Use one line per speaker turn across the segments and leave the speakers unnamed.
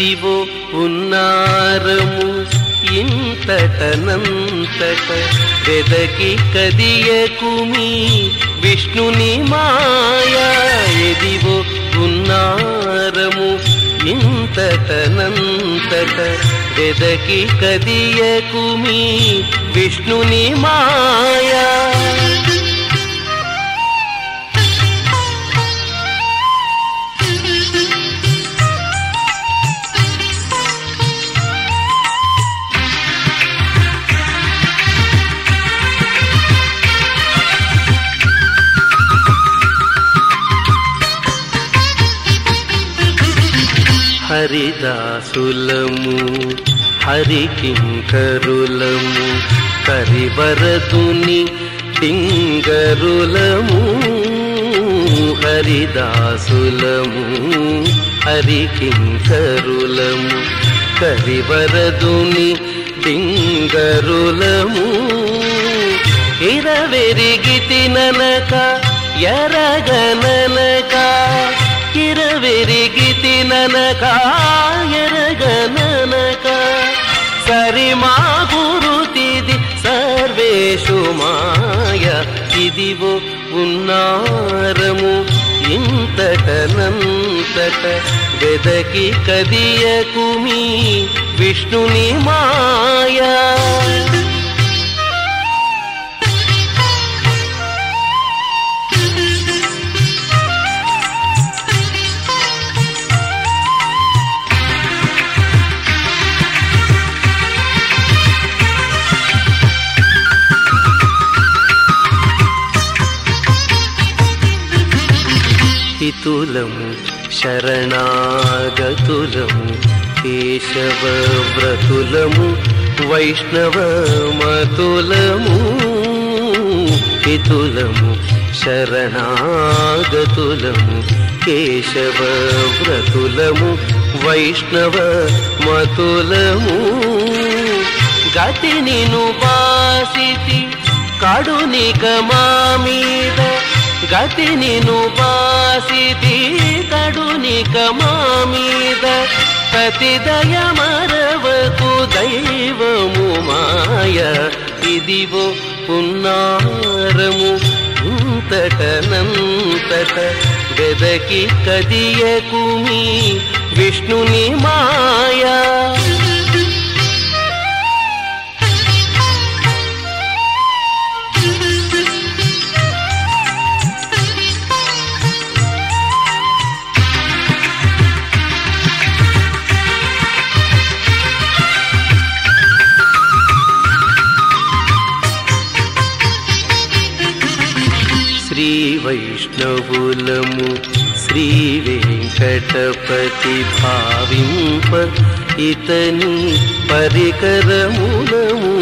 ఇదివో ఉన్నారము. ఇంతటనంతట వెదకి కదియకుమి విష్ణుని మాయా. ఎదివో ఉన్నారము. ఇంతటనంతట వెదకి కదియకుమి విష్ణుని మాయా. హరిదాసులము హరికింకరులము కరివరదుని టింగరులము హరిదాసులము హరికింకరులము కరివరదుని టింగరులము. ఇరవెరిగి తిననక ఎరగననక ఇరవెరిగి తిననక ఎరగననక సరి మా గురుతిది సర్వేషు మాయ ఇదివో ఉన్నారము ఇంతటనంతట వెదకి కదియకుమి విష్ణుని మాయా. హితులము శరణాగతులము కేశవ వ్రతులము వైష్ణవ మతులము పితులము శరణాగతులము కేశవ వ్రతులము వైష్ణవ మతులము గతి నిను బాసితి కడునిక మా మీద గతి నిను బాసితి ఇక మా మీద ప్రతిదయ మరవకు దైవము మాయ. ఇదివో పున్నారము ఇంతటనంతట వెదకి కదియకుమి విష్ణుని మాయా. వైష్ణవులము శ్రీ వెంకటపతి భావింప ఇతని పరికరములము.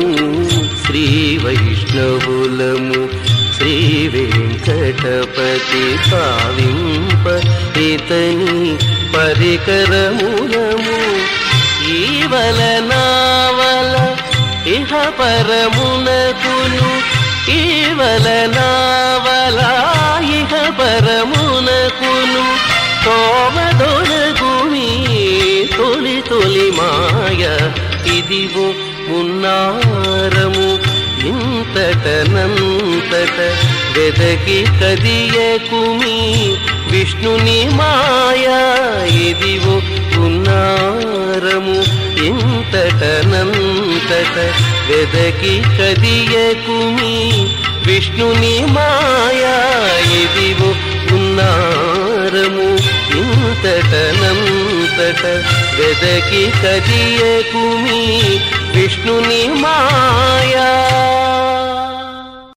శ్రీ వైష్ణవులము శ్రీ వెంకటపతి భావింప ఇతని పరికరములము. ఈవల నావల ఇహ పరమునకును ఈవలనావల నావలా పరమునకును తోమదొనగుమి తొలి తొలి మాయ ఇదివో మున్నారము. ఇంతట నంతట వెదకి కదియకుమి విష్ణుని మాయా ఇదివో ఉన్నారము ఇంతటనంతట వెదకి కదియకుమి విష్ణుని మాయా ఇదివో ఉన్నారము. ఇంతటనంతట వెదకి కదియకుమి విష్ణుని మాయా.